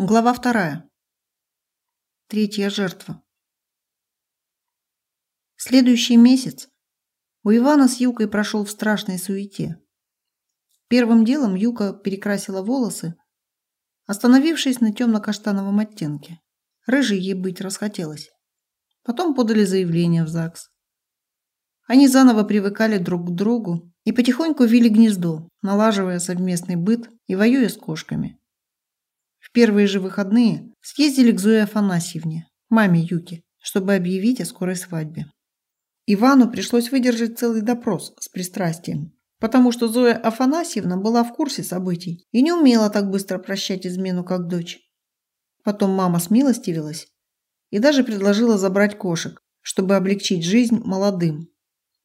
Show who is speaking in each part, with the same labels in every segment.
Speaker 1: Глава вторая. Третья жертва. Следующий месяц у Ивана с Юкой прошел в страшной суете. Первым делом Юка перекрасила волосы, остановившись на темно-каштановом оттенке. Рыжей ей быть расхотелось. Потом подали заявление в ЗАГС. Они заново привыкали друг к другу и потихоньку вели гнездо, налаживая совместный быт и воюя с кошками. В первые же выходные съездили к Зое Афанасьевне, маме Юки, чтобы объявить о скорой свадьбе. Ивану пришлось выдержать целый допрос с пристрастием, потому что Зоя Афанасьевна была в курсе событий и не умела так быстро прощать измену, как дочь. Потом мама смилостивилась и даже предложила забрать кошек, чтобы облегчить жизнь молодым.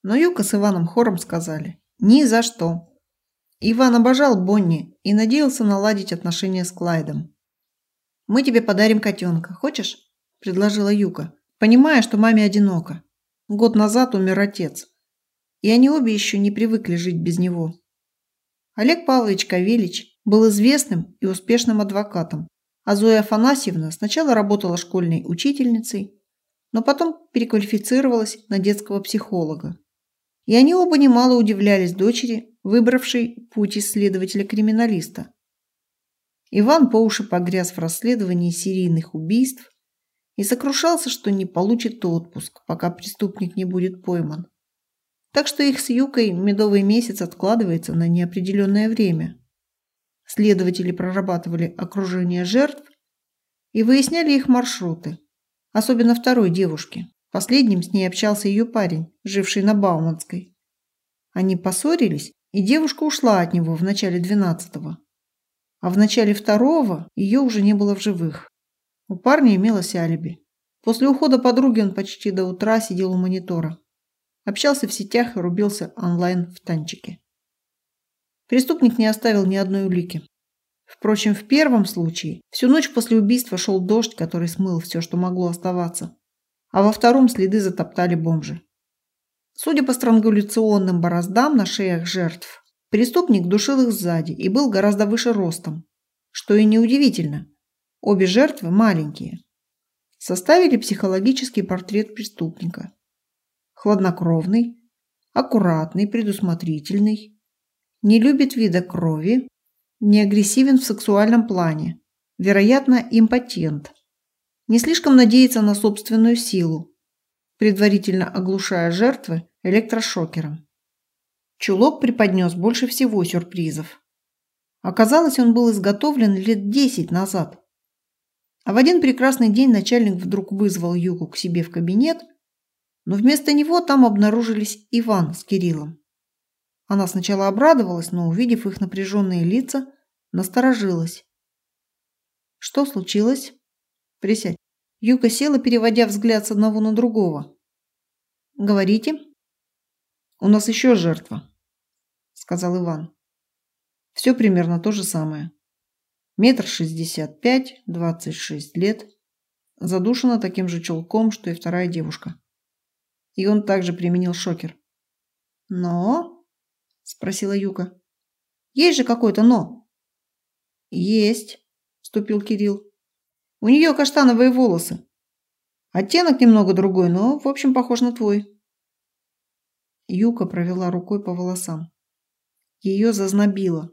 Speaker 1: Но Юка с Иваном хором сказали «Ни за что». Иван обожал Бонни и надеялся наладить отношения с Клайдом. Мы тебе подарим котенка. Хочешь?» – предложила Юка, понимая, что маме одиноко. Год назад умер отец, и они обе еще не привыкли жить без него. Олег Павлович Кавелич был известным и успешным адвокатом, а Зоя Афанасьевна сначала работала школьной учительницей, но потом переквалифицировалась на детского психолога. И они оба немало удивлялись дочери, выбравшей путь исследователя-криминалиста. Иван по уши погряз в расследовании серийных убийств и сокрушался, что не получит отпуск, пока преступник не будет пойман. Так что их с Юкой медовый месяц откладывается на неопределенное время. Следователи прорабатывали окружение жертв и выясняли их маршруты, особенно второй девушки. Последним с ней общался ее парень, живший на Бауманской. Они поссорились, и девушка ушла от него в начале двенадцатого а в начале второго ее уже не было в живых. У парня имелось алиби. После ухода подруги он почти до утра сидел у монитора. Общался в сетях и рубился онлайн в танчике. Преступник не оставил ни одной улики. Впрочем, в первом случае всю ночь после убийства шел дождь, который смыл все, что могло оставаться. А во втором следы затоптали бомжи. Судя по странгуляционным бороздам на шеях жертв, Преступник душил их сзади и был гораздо выше ростом. Что и неудивительно. Обе жертвы маленькие. Составили психологический портрет преступника. Хладнокровный, аккуратный, предусмотрительный, не любит вида крови, не агрессивен в сексуальном плане, вероятно, импотент, не слишком надеется на собственную силу, предварительно оглушая жертвы электрошокером. Чулок преподнес больше всего сюрпризов. Оказалось, он был изготовлен лет десять назад. А в один прекрасный день начальник вдруг вызвал Юку к себе в кабинет, но вместо него там обнаружились Иван с Кириллом. Она сначала обрадовалась, но, увидев их напряженные лица, насторожилась. «Что случилось?» «Присядь». Юка села, переводя взгляд с одного на другого. «Говорите?» «У нас еще жертва», – сказал Иван. «Все примерно то же самое. Метр шестьдесят пять, двадцать шесть лет. Задушена таким же чулком, что и вторая девушка. И он также применил шокер. «Но?» – спросила Юка. «Есть же какое-то «но». «Есть», – вступил Кирилл. «У нее каштановые волосы. Оттенок немного другой, но, в общем, похож на твой». Юка провела рукой по волосам. Ее зазнобило.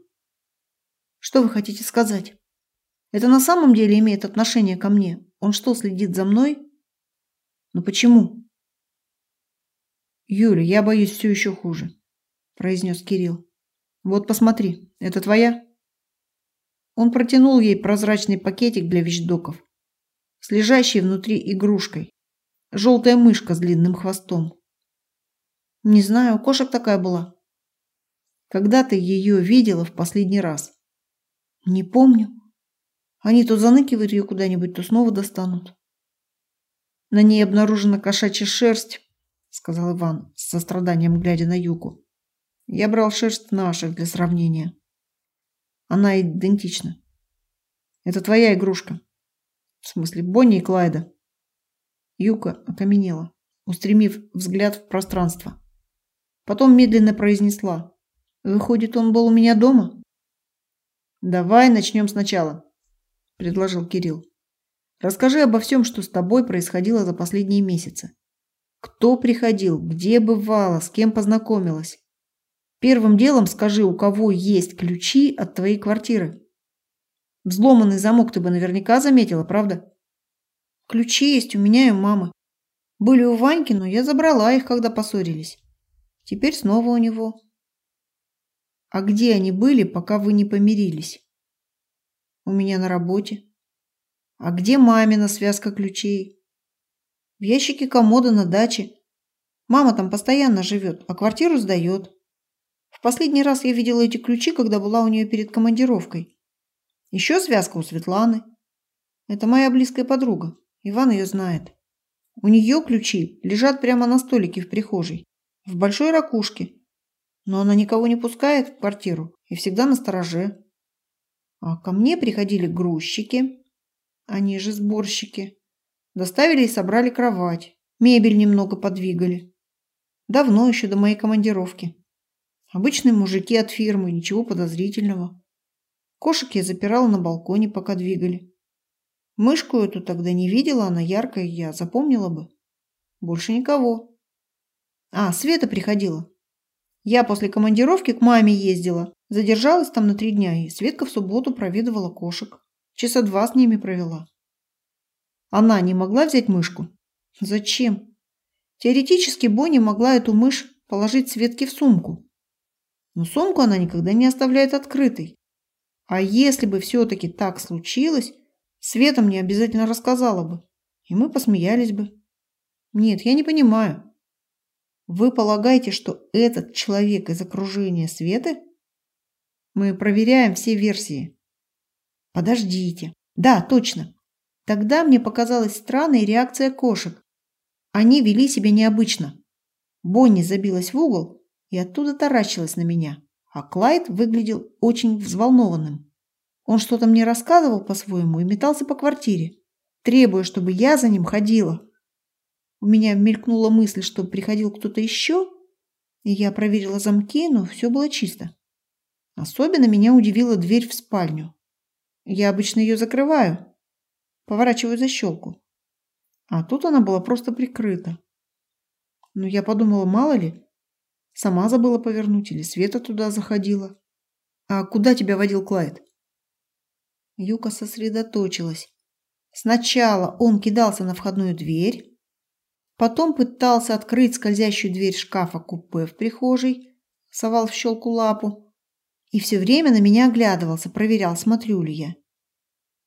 Speaker 1: «Что вы хотите сказать? Это на самом деле имеет отношение ко мне? Он что, следит за мной? Но почему?» «Юля, я боюсь все еще хуже», – произнес Кирилл. «Вот посмотри, это твоя?» Он протянул ей прозрачный пакетик для вещдоков с лежащей внутри игрушкой. Желтая мышка с длинным хвостом. «Не знаю, кошек такая была», когда ты ее видела в последний раз? Не помню. Они то заныкивают ее куда-нибудь, то снова достанут. На ней обнаружена кошачья шерсть, сказал Иван, с состраданием глядя на Юку. Я брал шерсть наших для сравнения. Она идентична. Это твоя игрушка. В смысле, Бонни и Клайда. Юка окаменела, устремив взгляд в пространство. Потом медленно произнесла. Выходит, он был у меня дома? Давай начнем сначала, предложил Кирилл. Расскажи обо всем, что с тобой происходило за последние месяцы. Кто приходил, где бывала, с кем познакомилась. Первым делом скажи, у кого есть ключи от твоей квартиры. Взломанный замок ты бы наверняка заметила, правда? Ключи есть у меня и у мамы. Были у Ваньки, но я забрала их, когда поссорились. Теперь снова у него. А где они были, пока вы не помирились? У меня на работе. А где мамина связка ключей? В ящике комода на даче. Мама там постоянно живет, а квартиру сдает. В последний раз я видела эти ключи, когда была у нее перед командировкой. Еще связка у Светланы. Это моя близкая подруга. Иван ее знает. У нее ключи лежат прямо на столике в прихожей, в большой ракушке. Но она никого не пускает в квартиру и всегда на стороже. А ко мне приходили грузчики, они же сборщики. Доставили и собрали кровать, мебель немного подвигали. Давно еще до моей командировки. Обычные мужики от фирмы, ничего подозрительного. Кошек я запирала на балконе, пока двигали. Мышку эту тогда не видела, она яркая, я запомнила бы. Больше никого. А, Света приходила. Я после командировки к маме ездила. Задержалась там на три дня, и Светка в субботу проведывала кошек. Часа два с ними провела. Она не могла взять мышку? Зачем? Теоретически Бонни могла эту мышь положить Светке в сумку. Но сумку она никогда не оставляет открытой. А если бы все-таки так случилось, Света мне обязательно рассказала бы, и мы посмеялись бы. Нет, я не понимаю. Вы полагаете, что этот человек из окружения Светы? Мы проверяем все версии. Подождите. Да, точно. Тогда мне показалась странной реакция кошек. Они вели себя необычно. Бонни забилась в угол и оттуда таращилась на меня, а Клайд выглядел очень взволнованным. Он что-то мне рассказывал по-своему и метался по квартире, требуя, чтобы я за ним ходила. У меня мелькнула мысль, что приходил кто-то еще, я проверила замки, но все было чисто. Особенно меня удивила дверь в спальню. Я обычно ее закрываю, поворачиваю защелку. А тут она была просто прикрыта. Но я подумала, мало ли, сама забыла повернуть или Света туда заходила. А куда тебя водил Клайд? Юка сосредоточилась. Сначала он кидался на входную дверь, потом пытался открыть скользящую дверь шкафа-купе в прихожей, совал в щелку лапу, и все время на меня оглядывался, проверял, смотрю ли я.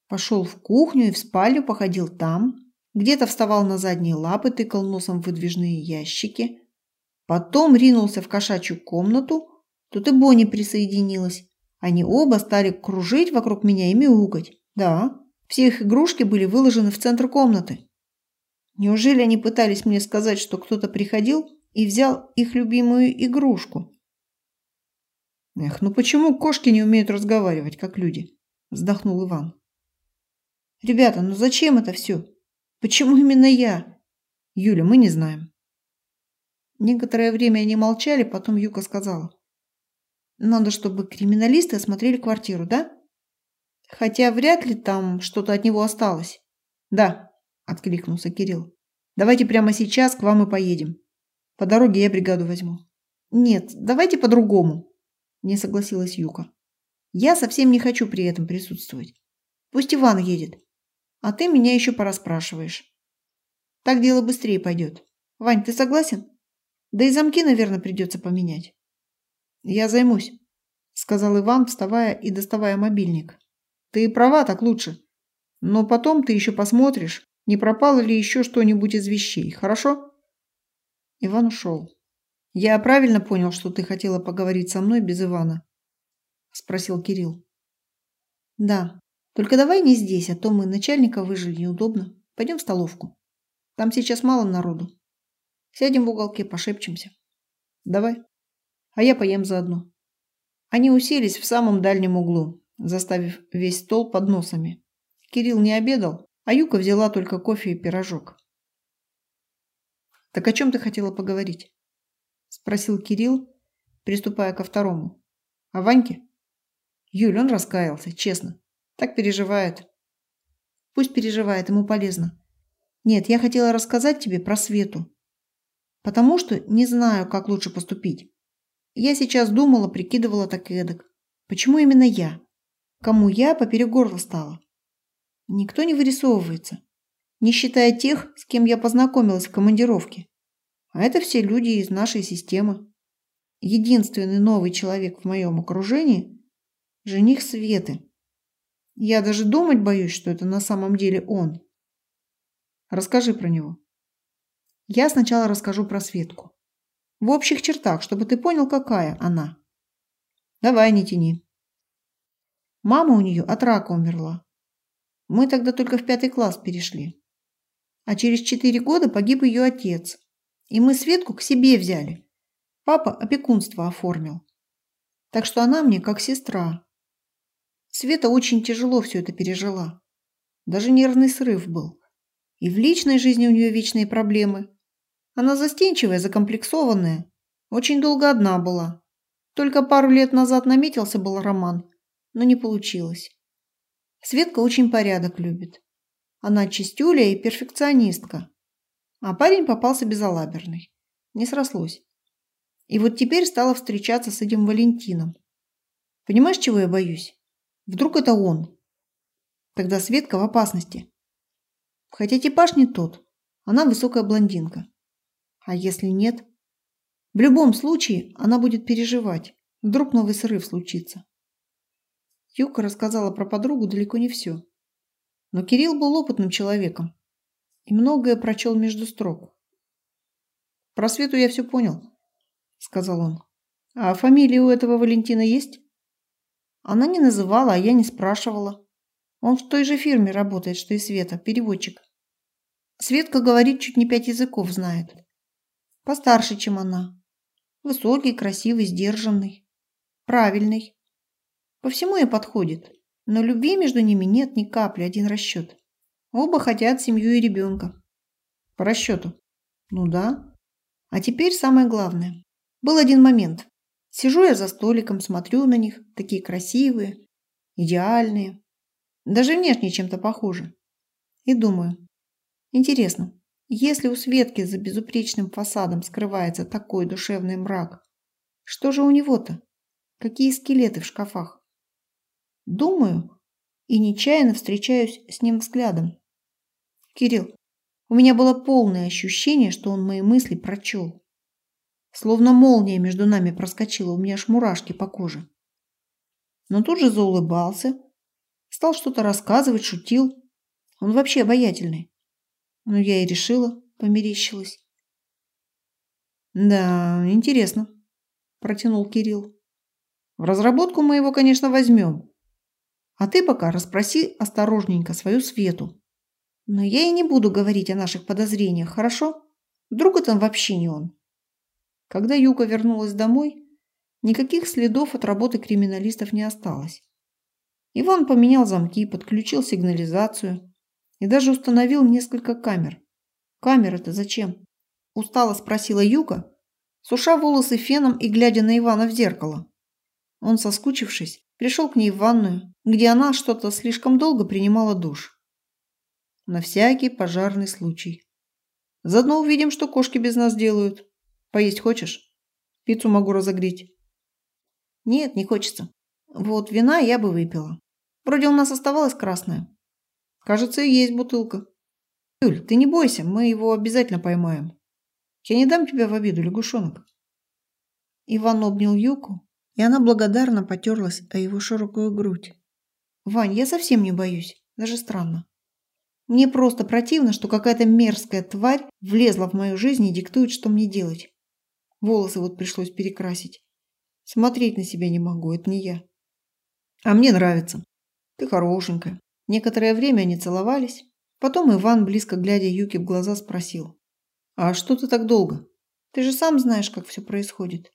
Speaker 1: Пошел в кухню и в спальню, походил там, где-то вставал на задние лапы, тыкал носом в выдвижные ящики. Потом ринулся в кошачью комнату, тут и Бонни присоединилась. Они оба стали кружить вокруг меня и мяукать. Да, все их игрушки были выложены в центр комнаты. Неужели они пытались мне сказать, что кто-то приходил и взял их любимую игрушку? Эх, ну почему кошки не умеют разговаривать, как люди? Вздохнул Иван. Ребята, ну зачем это все? Почему именно я? Юля, мы не знаем. Некоторое время они молчали, потом Юка сказала. Надо, чтобы криминалисты осмотрели квартиру, да? Хотя вряд ли там что-то от него осталось. Да, откликнулся Кирилл. Давайте прямо сейчас к вам и поедем. По дороге я бригаду возьму. Нет, давайте по-другому, не согласилась Юка. Я совсем не хочу при этом присутствовать. Пусть Иван едет. А ты меня еще пораспрашиваешь. Так дело быстрее пойдет. Вань, ты согласен? Да и замки, наверное, придется поменять. Я займусь, сказал Иван, вставая и доставая мобильник. Ты права, так лучше. Но потом ты еще посмотришь, не пропало ли еще что-нибудь из вещей, хорошо? Иван ушел. «Я правильно понял, что ты хотела поговорить со мной без Ивана?» – спросил Кирилл. «Да. Только давай не здесь, а то мы начальника выжили неудобно. Пойдем в столовку. Там сейчас мало народу. Сядем в уголке, пошепчемся. Давай. А я поем заодно». Они уселись в самом дальнем углу, заставив весь стол под носами. Кирилл не обедал, а Юка взяла только кофе и пирожок. «Так о чем ты хотела поговорить?» Спросил Кирилл, приступая ко второму. А Ваньке? Юль, он раскаялся, честно. Так переживает. Пусть переживает, ему полезно. Нет, я хотела рассказать тебе про Свету. Потому что не знаю, как лучше поступить. Я сейчас думала, прикидывала так эдак. Почему именно я? Кому я поперек горла стала? Никто не вырисовывается, не считая тех, с кем я познакомилась в командировке. А это все люди из нашей системы. Единственный новый человек в моем окружении – жених Светы. Я даже думать боюсь, что это на самом деле он. Расскажи про него. Я сначала расскажу про Светку. В общих чертах, чтобы ты понял, какая она. Давай, не тяни. Мама у нее от рака умерла. Мы тогда только в пятый класс перешли. А через четыре года погиб ее отец. И мы Светку к себе взяли. Папа опекунство оформил. Так что она мне как сестра. Света очень тяжело все это пережила. Даже нервный срыв был. И в личной жизни у нее вечные проблемы. Она застенчивая, закомплексованная. Очень долго одна была. Только пару лет назад наметился был роман, но не получилось. Светка очень порядок любит. Она чистюля и перфекционистка. А парень попался безалаберный. Не срослось. И вот теперь стала встречаться с этим Валентином. Понимаешь, чего я боюсь? Вдруг это он? Тогда Светка в опасности. Хотя типаж не тот. Она высокая блондинка. А если нет? В любом случае она будет переживать. Вдруг новый срыв случится. Юка рассказала про подругу далеко не все. Но Кирилл был опытным человеком и многое прочел между строк. «Про Свету я все понял», — сказал он. «А фамилия у этого Валентина есть?» Она не называла, а я не спрашивала. Он в той же фирме работает, что и Света, переводчик. Светка говорит, чуть не пять языков знает. Постарше, чем она. Высокий, красивый, сдержанный. Правильный. По всему ей подходит. Но любви между ними нет ни капли, один расчет. Оба хотят семью и ребенка. По расчету. Ну да. А теперь самое главное. Был один момент. Сижу я за столиком, смотрю на них, такие красивые, идеальные. Даже внешне чем-то похожи. И думаю, интересно, если у Светки за безупречным фасадом скрывается такой душевный мрак, что же у него-то? Какие скелеты в шкафах? Думаю и нечаянно встречаюсь с ним взглядом. Кирилл, у меня было полное ощущение, что он мои мысли прочел. Словно молния между нами проскочила, у меня аж мурашки по коже. Но тут же заулыбался, стал что-то рассказывать, шутил. Он вообще обаятельный. Но я и решила, померещилась. Да, интересно, протянул Кирилл. В разработку мы его, конечно, возьмем. А ты пока расспроси осторожненько свою Свету. Но я и не буду говорить о наших подозрениях, хорошо? Вдруг это вообще не он. Когда Юка вернулась домой, никаких следов от работы криминалистов не осталось. Иван поменял замки, подключил сигнализацию, и даже установил несколько камер. Камеры-то зачем? Устало спросила Юка, суша волосы феном и глядя на Ивана в зеркало. Он, соскучившись, пришел к ней в ванную, где она что-то слишком долго принимала душ. На всякий пожарный случай. Заодно увидим, что кошки без нас делают. Поесть хочешь? Пиццу могу разогреть. Нет, не хочется. Вот вина я бы выпила. Вроде у нас оставалась красная. Кажется, и есть бутылка. Юль, ты не бойся, мы его обязательно поймаем. Я не дам тебя в обиду, лягушонок. Иван обнял Юку, и она благодарно потерлась о его широкую грудь. Вань, я совсем не боюсь, даже странно. Мне просто противно, что какая-то мерзкая тварь влезла в мою жизнь и диктует, что мне делать. Волосы вот пришлось перекрасить. Смотреть на себя не могу, это не я. А мне нравится. Ты хорошенькая. Некоторое время они целовались. Потом Иван, близко глядя Юке в глаза, спросил. «А что ты так долго? Ты же сам знаешь, как все происходит».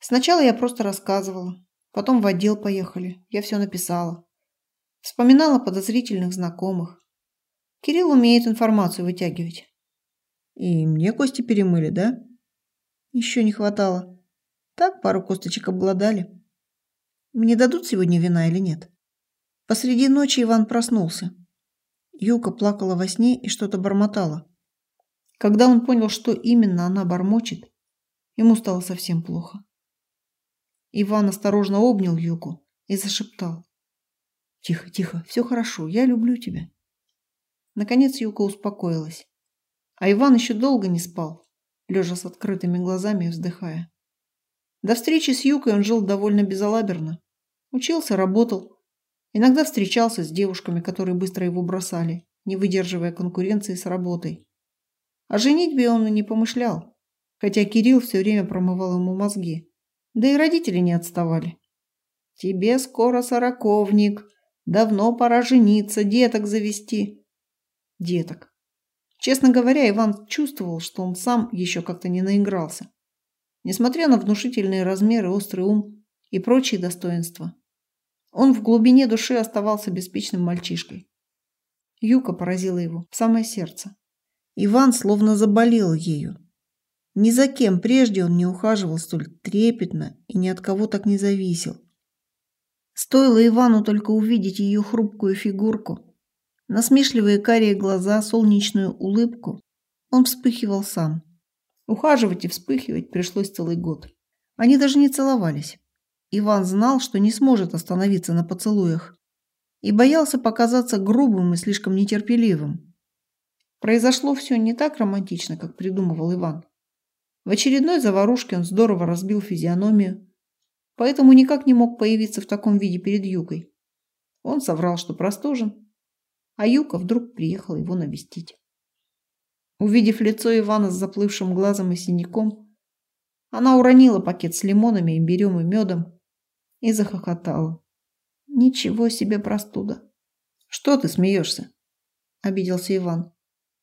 Speaker 1: Сначала я просто рассказывала. Потом в отдел поехали. Я все написала. Вспоминала подозрительных знакомых. Кирилл умеет информацию вытягивать. И мне кости перемыли, да? Еще не хватало. Так пару косточек обглодали. Мне дадут сегодня вина или нет? Посреди ночи Иван проснулся. Юка плакала во сне и что-то бормотала. Когда он понял, что именно она бормочет, ему стало совсем плохо. Иван осторожно обнял Юку и зашептал. «Тихо, тихо, все хорошо, я люблю тебя». Наконец Юка успокоилась. А Иван еще долго не спал, лежа с открытыми глазами и вздыхая. До встречи с Юкой он жил довольно безалаберно. Учился, работал. Иногда встречался с девушками, которые быстро его бросали, не выдерживая конкуренции с работой. О женитьбе он и не помышлял, хотя Кирилл все время промывал ему мозги. Да и родители не отставали. «Тебе скоро сороковник. Давно пора жениться, деток завести». Деток. Честно говоря, Иван чувствовал, что он сам еще как-то не наигрался. Несмотря на внушительные размеры, острый ум и прочие достоинства, он в глубине души оставался беспечным мальчишкой. Юка поразила его в самое сердце. Иван словно заболел ею. Ни за кем прежде он не ухаживал столь трепетно и ни от кого так не зависел. Стоило Ивану только увидеть ее хрупкую фигурку, насмешливые карие глаза, солнечную улыбку, он вспыхивал сам. Ухаживать и вспыхивать пришлось целый год. Они даже не целовались. Иван знал, что не сможет остановиться на поцелуях и боялся показаться грубым и слишком нетерпеливым. Произошло все не так романтично, как придумывал Иван. В очередной заварушке он здорово разбил физиономию, поэтому никак не мог появиться в таком виде перед Юкой. Он соврал, что простужен, а Юка вдруг приехала его навестить. Увидев лицо Ивана с заплывшим глазом и синяком, она уронила пакет с лимонами, имбирем и медом и захохотала. Ничего себе простуда. Что ты смеешься? Обиделся Иван.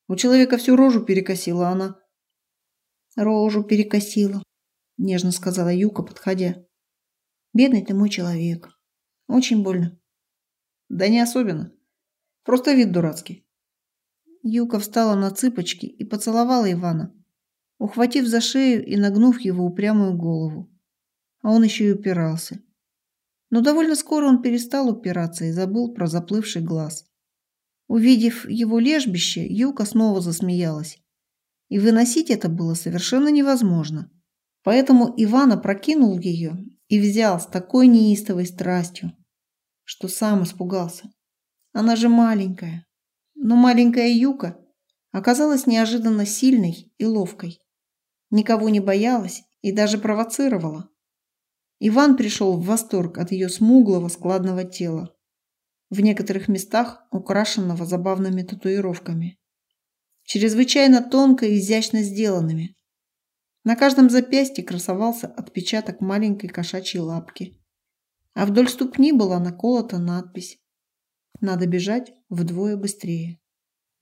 Speaker 1: У человека всю рожу перекосила она. Рожу перекосила, нежно сказала Юка, подходя. Бедный ты мой человек. Очень больно. Да не особенно. Просто вид дурацкий. Юка встала на цыпочки и поцеловала Ивана, ухватив за шею и нагнув его упрямую голову. А он еще и упирался. Но довольно скоро он перестал упираться и забыл про заплывший глаз. Увидев его лежбище, Юка снова засмеялась. И выносить это было совершенно невозможно. Поэтому Иван опрокинул ее и взял с такой неистовой страстью, что сам испугался. Она же маленькая. Но маленькая Юка оказалась неожиданно сильной и ловкой. Никого не боялась и даже провоцировала. Иван пришел в восторг от ее смуглого складного тела, в некоторых местах украшенного забавными татуировками, чрезвычайно тонко и изящно сделанными. На каждом запястье красовался отпечаток маленькой кошачьей лапки, а вдоль ступни была наколота надпись «Надо бежать вдвое быстрее».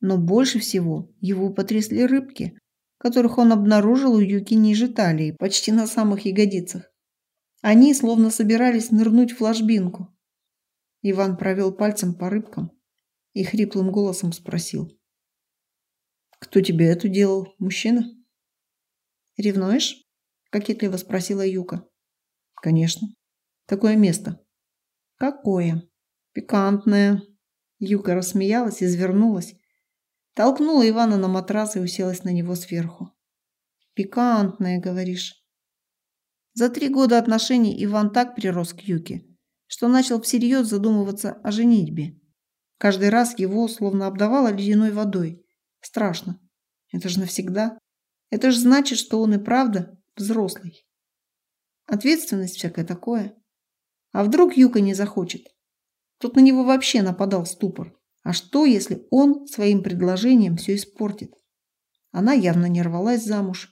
Speaker 1: Но больше всего его потрясли рыбки, которых он обнаружил у Юки ниже талии, почти на самых ягодицах. Они словно собирались нырнуть в ложбинку. Иван провел пальцем по рыбкам и хриплым голосом спросил. «Кто тебе это делал? Мужчина?» «Ревнуешь?» – кокетливо спросила Юка. «Конечно. Такое место». «Какое?» «Пикантное». Юка рассмеялась, извернулась, толкнула Ивана на матрас и уселась на него сверху. «Пикантное, говоришь?» За три года отношений Иван так прирос к Юке, что начал всерьез задумываться о женитьбе. Каждый раз его словно обдавало ледяной водой. Страшно. Это же навсегда. Это же значит, что он и правда взрослый. Ответственность всякое такое. А вдруг Юка не захочет? Тут на него вообще нападал ступор. А что, если он своим предложением все испортит? Она явно не рвалась замуж.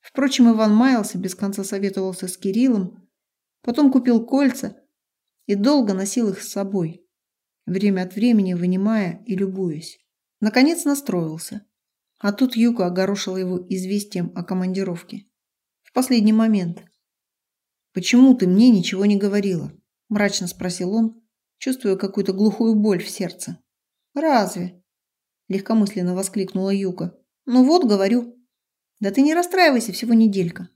Speaker 1: Впрочем, Иван маялся, без конца советовался с Кириллом, потом купил кольца и долго носил их с собой, время от времени вынимая и любуясь. Наконец настроился. А тут Юка огорошила его известием о командировке. В последний момент. «Почему ты мне ничего не говорила?» – мрачно спросил он, чувствуя какую-то глухую боль в сердце. «Разве?» – легкомысленно воскликнула Юка. «Ну вот, говорю, да ты не расстраивайся, всего неделька.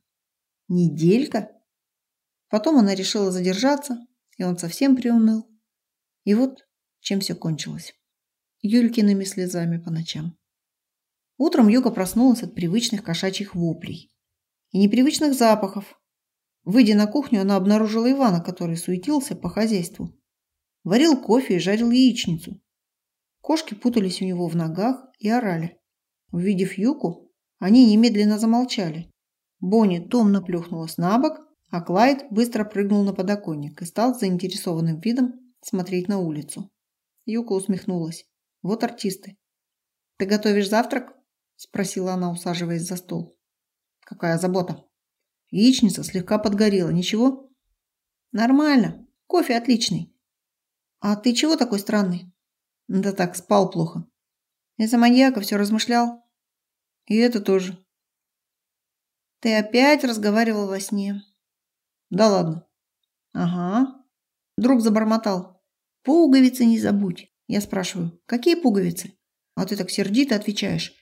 Speaker 1: Неделька? Потом она решила задержаться, и он совсем приуныл. И вот чем все кончилось. Юлькиными слезами по ночам. Утром Юка проснулась от привычных кошачьих воплей и непривычных запахов. Выйдя на кухню, она обнаружила Ивана, который суетился по хозяйству. Варил кофе и жарил яичницу. Кошки путались у него в ногах и орали. Увидев Юку, они немедленно замолчали. Бонни томно плюхнулась на бок, а Клайд быстро прыгнул на подоконник и стал заинтересованным видом смотреть на улицу. Юка усмехнулась. Вот артисты. «Ты готовишь завтрак?» – спросила она, усаживаясь за стол. «Какая забота?» Яичница слегка подгорела. Ничего? Нормально. Кофе отличный. А ты чего такой странный? Да так, спал плохо. Из-за маньяка все размышлял. И это тоже. Ты опять разговаривал во сне. Да ладно. Ага. Друг забормотал. Пуговицы не забудь. Я спрашиваю, какие пуговицы? А ты так сердито отвечаешь.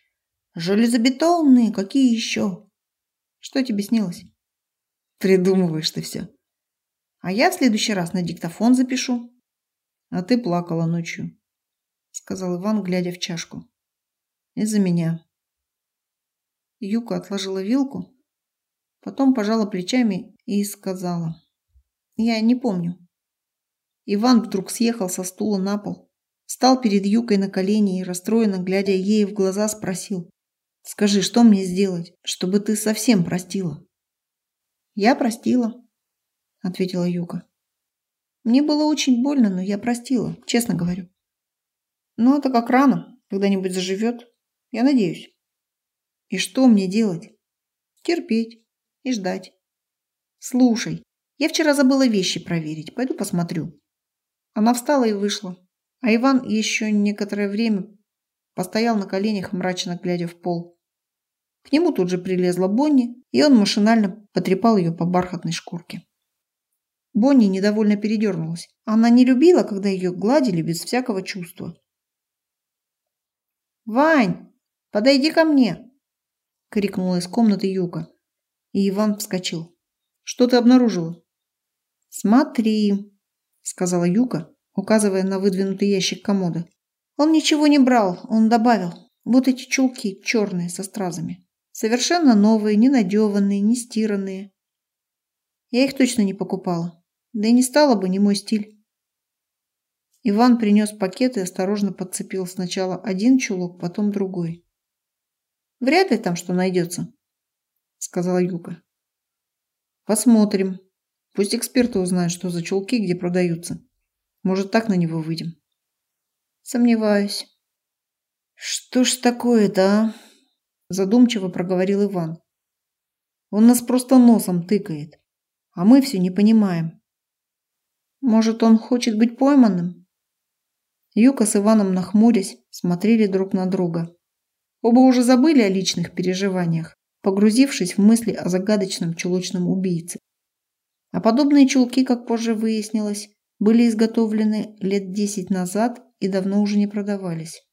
Speaker 1: Железобетонные, какие еще? Что тебе снилось? Придумываешь ты все. А я в следующий раз на диктофон запишу. А ты плакала ночью, сказал Иван, глядя в чашку. Из-за меня. Юка отложила вилку, потом пожала плечами и сказала. Я не помню. Иван вдруг съехал со стула на пол, встал перед Юкой на колени и, расстроенно глядя ей в глаза, спросил. «Скажи, что мне сделать, чтобы ты совсем простила?» «Я простила», — ответила Юка. Мне было очень больно, но я простила, честно говорю. Но это как рано, когда-нибудь заживет. Я надеюсь. И что мне делать? Терпеть и ждать. Слушай, я вчера забыла вещи проверить. Пойду посмотрю. Она встала и вышла. А Иван еще некоторое время постоял на коленях, мрачно глядя в пол. К нему тут же прилезла Бонни, и он машинально потрепал ее по бархатной шкурке. Бонни недовольно передернулась. Она не любила, когда ее гладили без всякого чувства. «Вань, подойди ко мне!» – крикнула из комнаты Юка. И Иван вскочил. «Что ты обнаружила?» «Смотри», – сказала Юка, указывая на выдвинутый ящик комода. «Он ничего не брал, он добавил. Вот эти чулки черные со стразами. Совершенно новые, не надеванные, не стиранные. Я их точно не покупала. Да и не стало бы не мой стиль. Иван принес пакет и осторожно подцепил сначала один чулок, потом другой. «Вряд ли там что найдется», — сказала Юка. «Посмотрим. Пусть эксперты узнают, что за чулки где продаются. Может, так на него выйдем». «Сомневаюсь». «Что ж такое-то, а?» – задумчиво проговорил Иван. «Он нас просто носом тыкает, а мы все не понимаем. Может, он хочет быть пойманным? Юка с Иваном, нахмурясь, смотрели друг на друга. Оба уже забыли о личных переживаниях, погрузившись в мысли о загадочном чулочном убийце. А подобные чулки, как позже выяснилось, были изготовлены лет десять назад и давно уже не продавались.